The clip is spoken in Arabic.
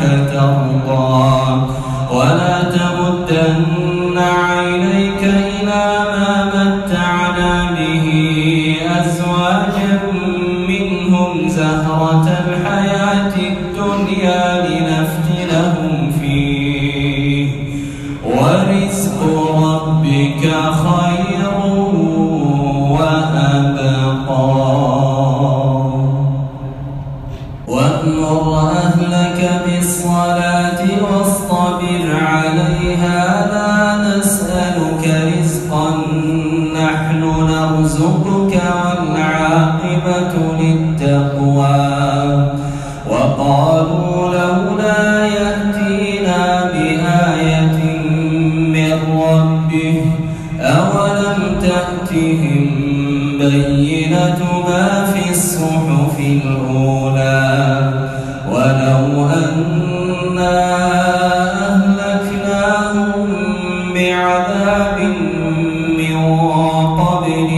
لعلك ترضى ولا تمدن زهرة الحياة الدنيا لنفتنهم ربه أولم تأتهم بينة ما في الصحف الأولى؟ ولو أنا أهلكناهم بعذاب من قبله